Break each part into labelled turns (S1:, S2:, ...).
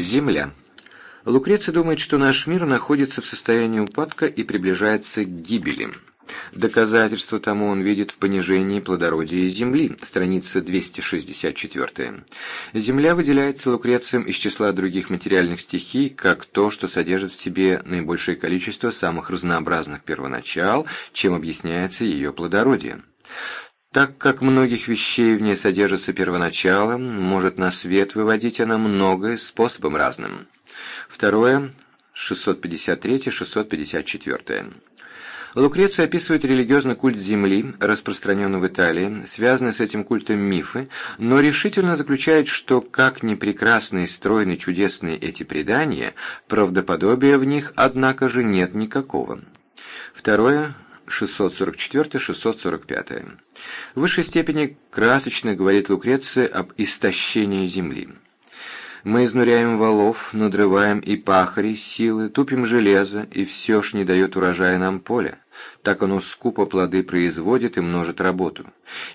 S1: Земля. Лукреций думает, что наш мир находится в состоянии упадка и приближается к гибели. Доказательство тому он видит в понижении плодородия Земли, страница 264. Земля выделяется Лукрецием из числа других материальных стихий, как то, что содержит в себе наибольшее количество самых разнообразных первоначал, чем объясняется ее плодородие. Так как многих вещей в ней содержится первоначало, может на свет выводить она многое способом разным. Второе, 653-654. Лукреций описывает религиозный культ Земли, распространенный в Италии, связанный с этим культом мифы, но решительно заключает, что как ни прекрасны и стройны чудесные эти предания, правдоподобия в них, однако же, нет никакого. Второе, 644-645. В высшей степени красочно говорит Лукреция об истощении земли. Мы изнуряем валов, надрываем и пахари силы, тупим железо, и все ж не дает урожая нам поле так оно скупо плоды производит и множит работу.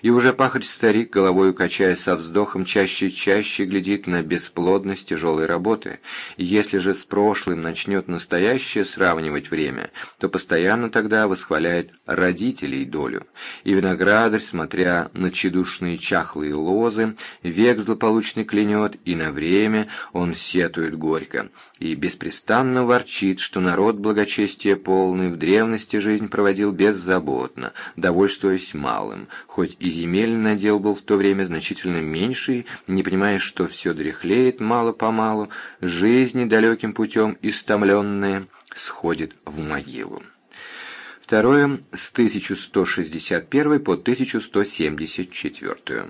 S1: И уже пахарь-старик, головою качая со вздохом, чаще и чаще глядит на бесплодность тяжелой работы. если же с прошлым начнет настоящее сравнивать время, то постоянно тогда восхваляет родителей долю. И виноградарь, смотря на тщедушные чахлые лозы, век злополучный клянет, и на время он сетует горько и беспрестанно ворчит, что народ благочестия полный в древности жизнь проводил беззаботно, довольствуясь малым, хоть и земельный надел был в то время значительно меньший, не понимая, что все дряхлеет мало-помалу, жизнь далеким путем истомленная сходит в могилу. Второе, с 1161 по 1174.